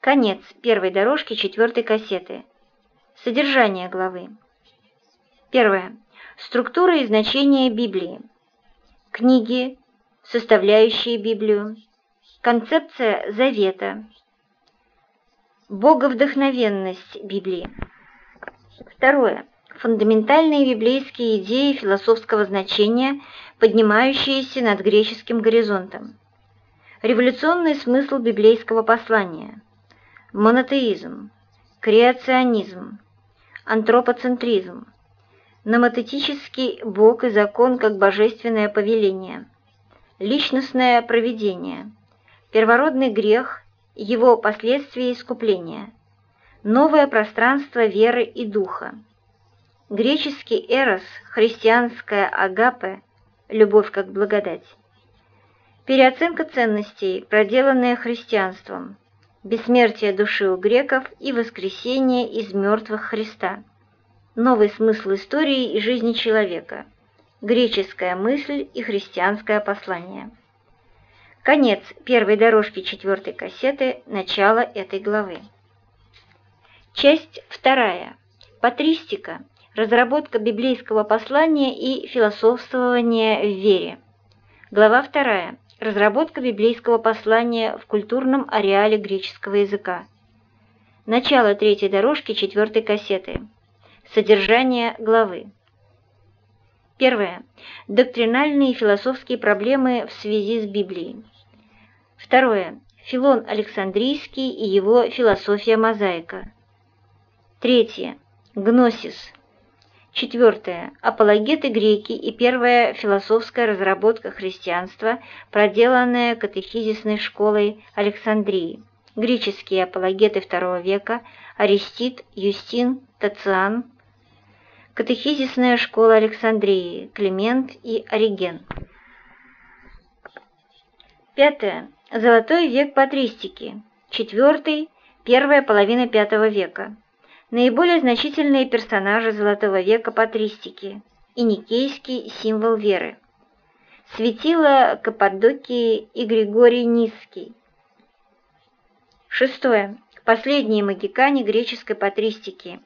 Конец первой дорожки четвертой кассеты. Содержание главы. Первое. Структура и значение Библии. Книги, составляющие Библию. Концепция Завета. Боговдохновенность Библии. Второе фундаментальные библейские идеи философского значения, поднимающиеся над греческим горизонтом. Революционный смысл библейского послания. Монотеизм, креационизм, антропоцентризм, номотетический Бог и закон как божественное повеление, личностное провидение, первородный грех, его последствия искупления, новое пространство веры и духа, Греческий эрос, христианская агапе, любовь как благодать. Переоценка ценностей, проделанная христианством, бессмертие души у греков и воскресение из мертвых Христа. Новый смысл истории и жизни человека. Греческая мысль и христианское послание. Конец первой дорожки четвертой кассеты, начало этой главы. Часть вторая. Патристика Разработка библейского послания и философствование в вере. Глава 2. Разработка библейского послания в культурном ареале греческого языка. Начало третьей дорожки четвертой кассеты. Содержание главы. Первое. Доктринальные и философские проблемы в связи с Библией. Второе. Филон Александрийский и его философия-мозаика. Третье. Гносис. Четвертое. Апологеты греки и первая философская разработка христианства, проделанная катехизисной школой Александрии. греческие апологеты II века Аристид, Юстин, Тациан, катехизисная школа Александрии, Климент и Ориген. Пятое. Золотой век патристики. Четвертый. Первая половина V века. Наиболее значительные персонажи Золотого века патристики и никейский символ веры. Светило Каппадокии и Григорий Низкий. Шестое. Последние магикане греческой патристики.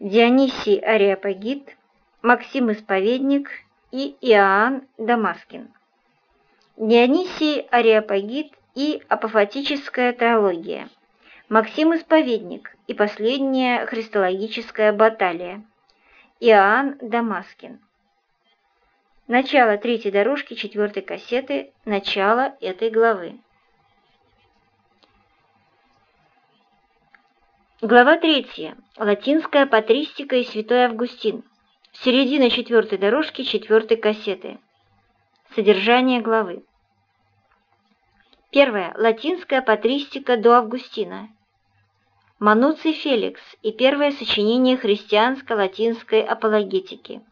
Дионисий Ариапагит, Максим Исповедник и Иоанн Дамаскин. Дионисий Ареопагит и апофатическая теология, Максим Исповедник и последняя христологическая баталия, Иоанн Дамаскин. Начало третьей дорожки четвертой кассеты, начало этой главы. Глава третья. Латинская патристика и святой Августин. Середина четвертой дорожки четвертой кассеты. Содержание главы. Первое. Латинская патристика до Августина. Мануций Феликс и первое сочинение христианско-латинской апологетики.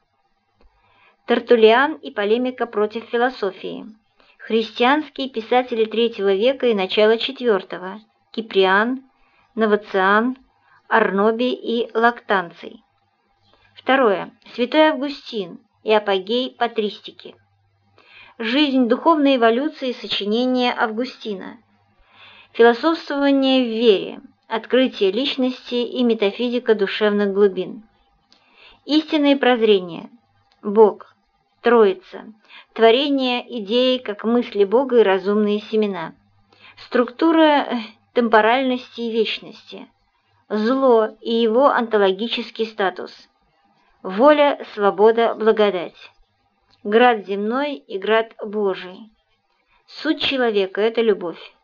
Тертулиан и полемика против философии. Христианские писатели третьего века и начала четвертого. Киприан, Новациан, Арноби и Лактанций. Второе. Святой Августин и апогей патристики. Жизнь духовной эволюции сочинения Августина. Философствование в вере, открытие личности и метафизика душевных глубин. Истинное прозрение. Бог. Троица. Творение идеи как мысли Бога и разумные семена. Структура темпоральности и вечности. Зло и его онтологический статус. Воля, свобода, благодать град земной и град Божий. Суть человека – это любовь.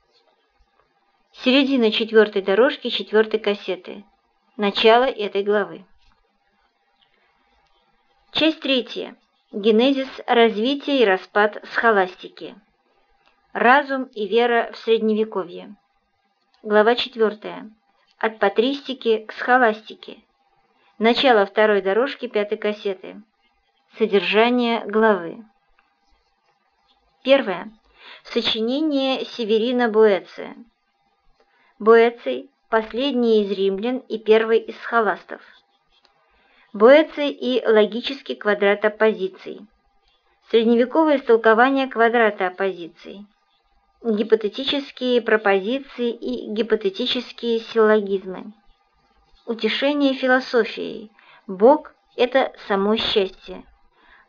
Середина четвертой дорожки четвертой кассеты. Начало этой главы. Часть третья. Генезис развития и распад схоластики. Разум и вера в Средневековье. Глава четвертая. От патристики к схоластике. Начало второй дорожки пятой кассеты. Содержание главы. Первое. Сочинение Северина Буэция. Буэций – последний из римлян и первый из схоластов. Буэций и логический квадрат оппозиций. Средневековое истолкование квадрата оппозиций. Гипотетические пропозиции и гипотетические силлогизмы. Утешение философией. Бог – это само счастье.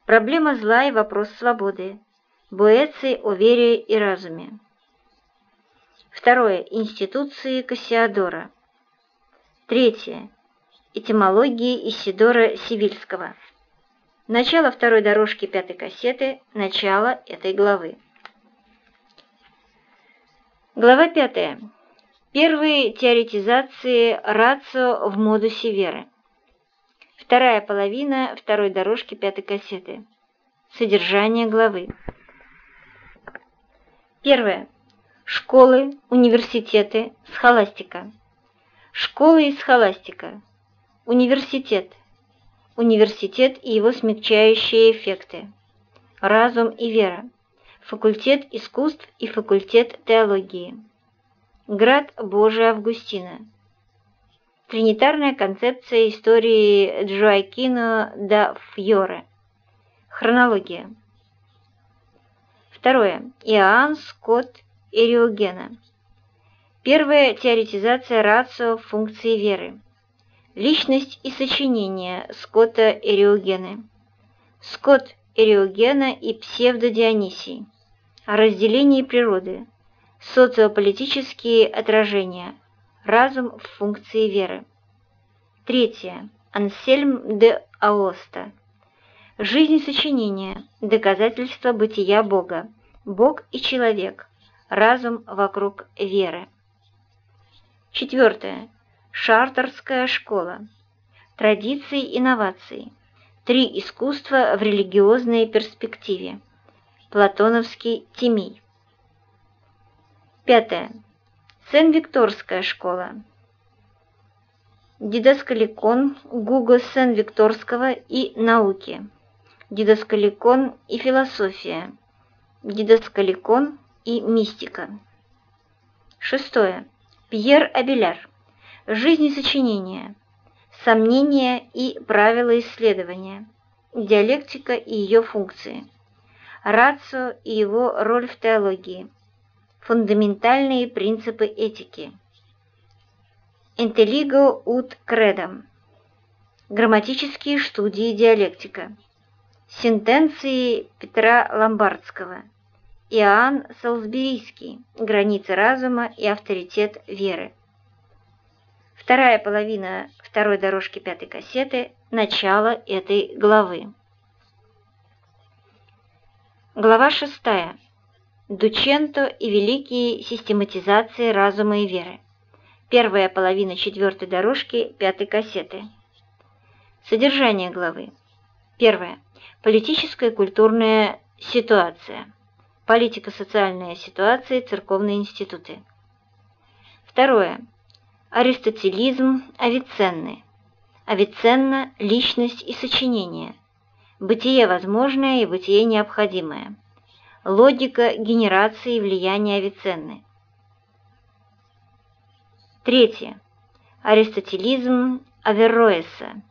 Проблема зла и вопрос свободы. Буэций о вере и разуме. Второе. Институции Кассиодора. Третье. Этимологии Исидора Сивильского. Начало второй дорожки пятой кассеты, начало этой главы. Глава пятая. Первые теоретизации рацио в модусе веры. Вторая половина второй дорожки пятой кассеты. Содержание главы. Первое. Школы, университеты, схоластика. Школы и схоластика. Университет. Университет и его смягчающие эффекты. Разум и вера. Факультет искусств и факультет теологии. Град Божия Августина. Тринитарная концепция истории Джоакино да Фьоре. Хронология. Второе. Иоанн Скотт Эриогена. Первая теоретизация рацио функции веры. Личность и сочинение Скотта Эриогены. Скотт Эриогена и псевдодионисий. О разделении природы. Социополитические отражения – Разум в функции веры. Третье. Ансельм де Аоста. Жизнь сочинения. Доказательство бытия Бога. Бог и человек. Разум вокруг веры. Четвертое. Шартерская школа. Традиции и инновации. Три искусства в религиозной перспективе. Платоновский Тимий. Пятое. Сен-Викторская школа. Дидаскаликон Гуго Сен-Викторского и науки. Дидаскаликон и философия. Дидаскаликон и мистика. Шестое. Пьер Абеляр. Жизнь и сочинение. Сомнения и правила исследования. Диалектика и ее функции. Рацио и его роль в теологии. Фундаментальные принципы этики. Intelligo ut credam. Грамматические студии диалектика. Сентенции Петра Ломбардского. Иоанн Солсберийский. Границы разума и авторитет веры. Вторая половина второй дорожки пятой кассеты. Начало этой главы. Глава шестая. Дученто и великие систематизации разума и веры. Первая половина четвертой дорожки пятой кассеты. Содержание главы. Первое. Политическая и культурная ситуация. Политико-социальная ситуация, церковные институты. Второе. Аристотелизм, Авиценны. Авиценна – личность и сочинение. Бытие возможное и бытие необходимое. Логика генерации и влияния Авиценны. Третье. Аристотелизм Аверроэса.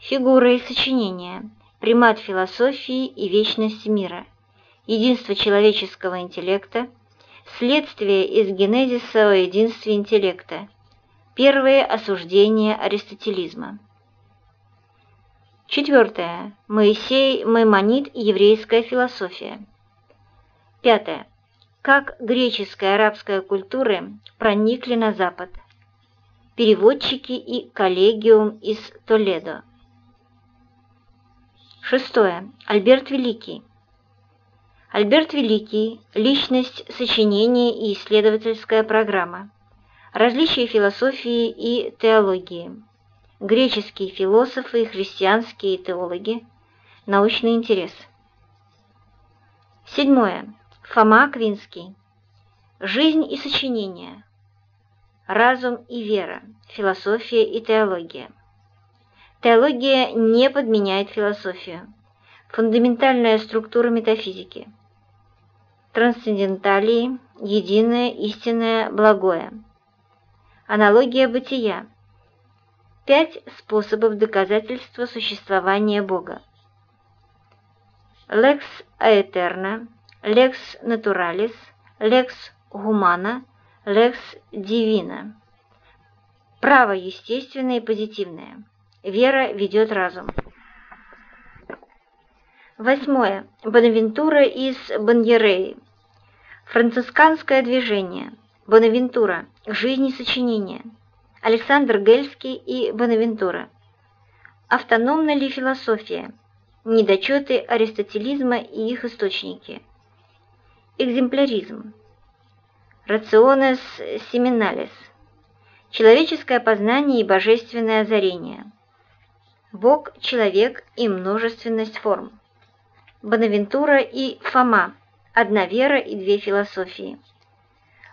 Фигура и сочинение. Примат философии и вечность мира. Единство человеческого интеллекта. Следствие из генезиса о единстве интеллекта. Первое осуждение аристотелизма. Четвертое. Моисей, Маймонид и еврейская философия. Пятое. Как греческая и арабская культуры проникли на Запад – переводчики и коллегиум из Толедо. Шестое. Альберт Великий. Альберт Великий – личность, сочинение и исследовательская программа. Различия философии и теологии. Греческие философы и христианские теологи. Научный интерес. Седьмое. Фома Аквинский. Жизнь и сочинение разум и вера, философия и теология. Теология не подменяет философию. Фундаментальная структура метафизики. Трансценденталии, единое, истинное, благое. Аналогия бытия. Пять способов доказательства существования Бога. Lex aeterna, lex naturalis, lex humana – Лекс Дивина. Право естественное и позитивное. Вера ведет разум. Восьмое. Бонавентура из Баньереи. Францисканское движение. Бонавентура. Жизнь и сочинение. Александр Гельский и Бонавентура. Автономна ли философия? Недочеты аристотелизма и их источники. Экземпляризм. Рационес семиналис. Человеческое познание и божественное озарение. Бог, человек и множественность форм. Бонавентура и Фома. Одна вера и две философии.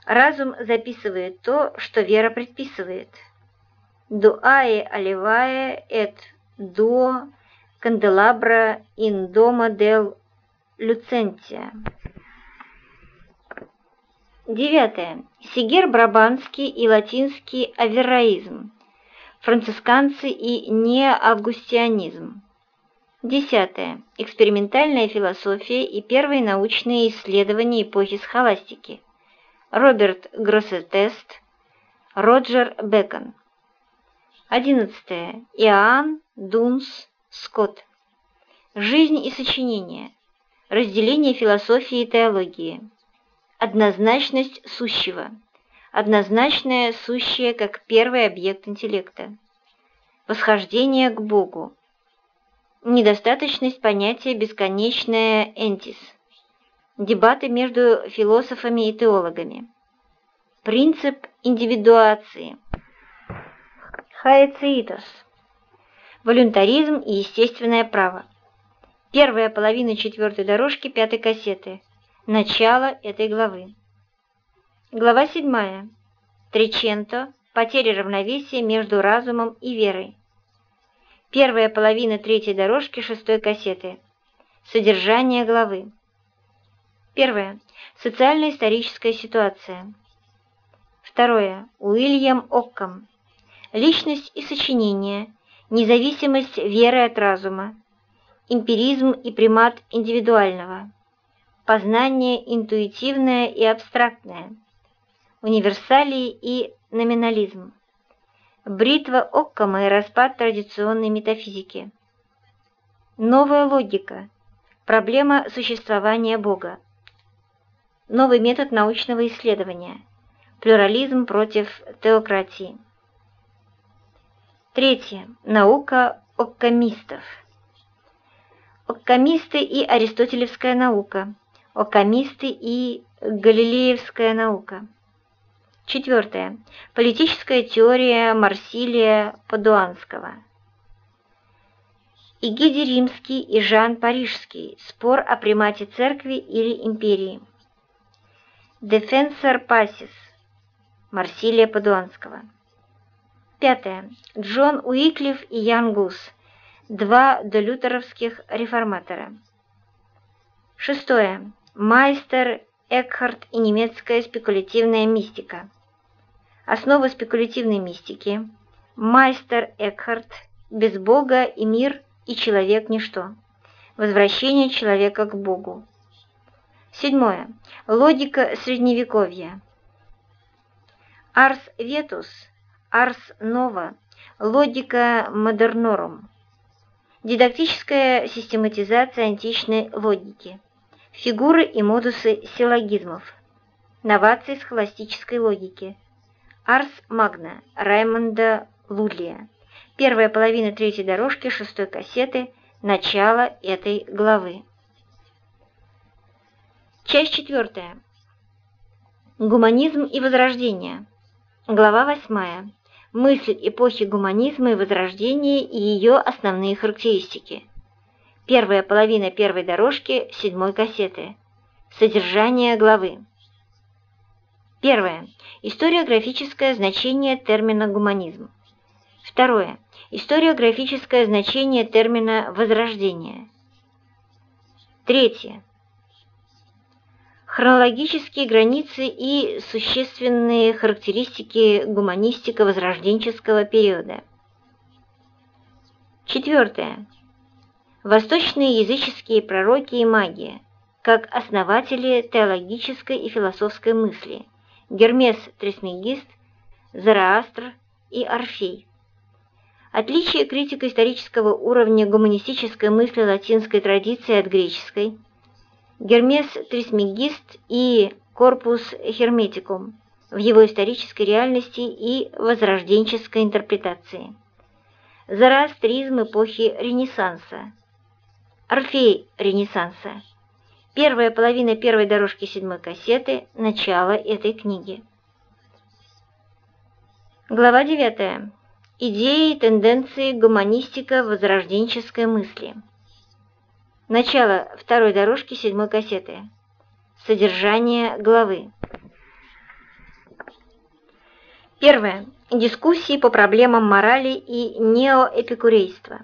Разум записывает то, что вера предписывает. Дуае оливае эт дуо канделабра ин дома дел люцентия. Девятое. Сигер Брабанский и латинский авероизм. Францисканцы и неавгустианизм. Десятое. Экспериментальная философия и первые научные исследования эпохи схоластики. Роберт Гроссетест, Роджер Бекон. Одиннадцатое. Иоанн Дунс Скотт. Жизнь и сочинение. Разделение философии и теологии однозначность сущего, однозначное сущее как первый объект интеллекта, восхождение к Богу, недостаточность понятия бесконечное энтис, дебаты между философами и теологами, принцип индивидуации, хаэциитос, волюнтаризм и естественное право. Первая половина четвертой дорожки пятой кассеты – Начало этой главы. Глава 7. Треченто – потеря равновесия между разумом и верой. Первая половина третьей дорожки шестой кассеты. Содержание главы. Первое. Социально-историческая ситуация. Второе. Уильям Оккам. Личность и сочинение. Независимость веры от разума. Эмпиризм и примат индивидуального. Познание интуитивное и абстрактное. Универсалии и номинализм. Бритва Оккама и распад традиционной метафизики. Новая логика. Проблема существования Бога. Новый метод научного исследования. Плюрализм против теократии. Третье. Наука оккамистов. Оккамисты и аристотелевская наука. Оккамисты и галилеевская наука. Четвертое. Политическая теория Марсилия Падуанского. Игиди Римский и Жан Парижский. Спор о примате церкви или империи. Дефенсор Пассис. Марсилия Падуанского. Пятое. Джон Уиклиф и Ян Гус. Два долютеровских реформатора. Шестое. Майстер Экхарт и немецкая спекулятивная мистика. Основа спекулятивной мистики. Майстер Экхарт. Без Бога и мир, и человек – ничто. Возвращение человека к Богу. Седьмое. Логика Средневековья. Ars Vetus, Ars Nova, Logica Modernorum. Дидактическая систематизация античной логики. Фигуры и модусы силлогизмов. Новации схоластической логики. Ars Magna Раймонда Лулия. Первая половина третьей дорожки шестой кассеты. Начало этой главы. Часть четвертая. Гуманизм и возрождение. Глава восьмая. Мысль эпохи гуманизма и возрождения и ее основные характеристики. Первая половина первой дорожки седьмой кассеты. Содержание главы. Первое. Историографическое значение термина «гуманизм». Второе. Историографическое значение термина «возрождение». Третье. Хронологические границы и существенные характеристики гуманистико-возрожденческого периода. Четвертое. Восточные языческие пророки и магия, как основатели теологической и философской мысли – Гермес Трисмегист, Зараастр и Орфей. Отличие критико-исторического уровня гуманистической мысли латинской традиции от греческой. Гермес Трисмегист и Корпус Херметикум в его исторической реальности и возрожденческой интерпретации. Зороастризм эпохи Ренессанса. Орфей Ренессанса. Первая половина первой дорожки седьмой кассеты, начало этой книги. Глава 9. Идеи и тенденции гуманистико-возрожденческой мысли. Начало второй дорожки седьмой кассеты. Содержание главы. Первое. Дискуссии по проблемам морали и неоэпикурейства.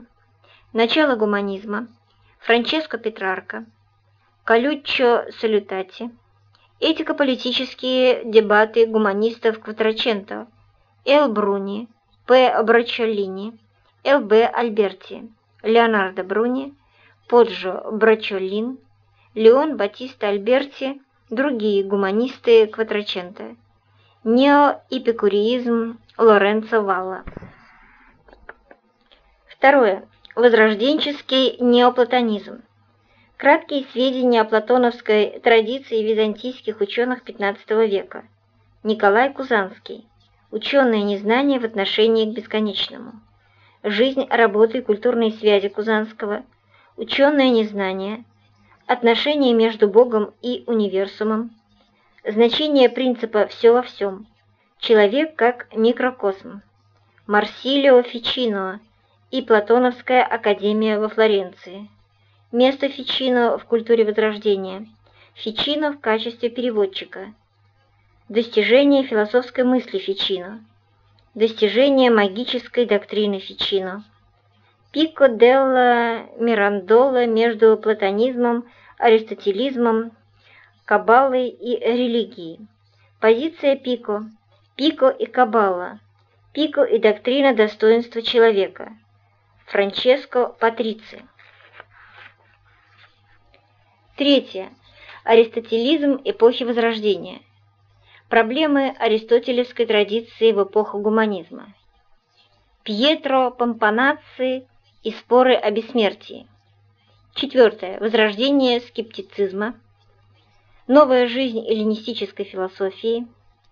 Начало гуманизма. Франческо Петрарко. Калюччо Салютати, этико-политические дебаты гуманистов Кватраченто, Эл Бруни, П. Брачолини, Л. Б. Альберти, Леонардо Бруни, Поджо Брачолин, Леон Батиста Альберти, другие гуманисты Кватраченто, неоэпикуризм Лоренцо Валла. Второе. Возрожденческий неоплатонизм. Краткие сведения о платоновской традиции византийских ученых XV века. Николай Кузанский. Ученое незнание в отношении к бесконечному. Жизнь, работа и культурные связи Кузанского. Ученое незнание. Отношения между Богом и универсумом. Значение принципа «все во всем». Человек как микрокосм. Марсилио Фичино и Платоновская академия во Флоренции. Место Фичино в культуре Возрождения. Фичино в качестве переводчика. Достижение философской мысли Фичино. Достижение магической доктрины Фичино. Пико делла Мирандола между платонизмом, аристотелизмом, каббалой и религией. Позиция Пико. Пико и каббала. Пико и доктрина достоинства человека. Франческо Патрици. Третье. Аристотелизм эпохи Возрождения. Проблемы аристотелевской традиции в эпоху гуманизма. Пьетро Помпанаци и споры о бессмертии. Четвертое. Возрождение скептицизма. Новая жизнь эллинистической философии.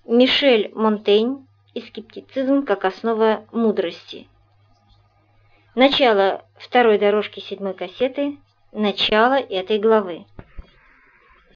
Мишель Монтень и скептицизм как основа мудрости. Начало второй дорожки седьмой кассеты. Начало этой главы.